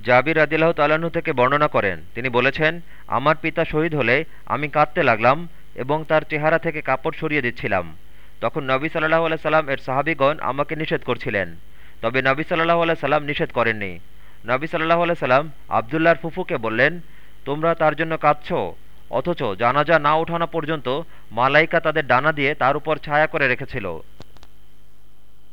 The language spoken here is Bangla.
জাবির আদিল্লাহ তালাহু থেকে বর্ণনা করেন। তিনি বলেছেন, আমার পিতা শহীদ হলে আমি কাঁদতে লাগলাম এবং তার চেহারা থেকে কাপড় সরিয়ে দিচ্ছিলাম। তখন নবী সাল্লাহ আল্লাহ সাল্লাম এর সাহাবিগণ আমাকে নিষেধ করছিলেন। তবে নবী সাল্লাহ আল্লাহ সাল্লাম নিষেধ করেননি। নবী সাল্লাহ আল্লাহ সাল্লাম আবদুল্লাহর ফুফুকে বললেন, তোমরা তার জন্য কাঁদছ, অথচ জানাজা না ওঠানো পর্যন্ত মালাইকা তাদের ডানা দিয়ে তার উপর ছায়া করে রেখেছিল।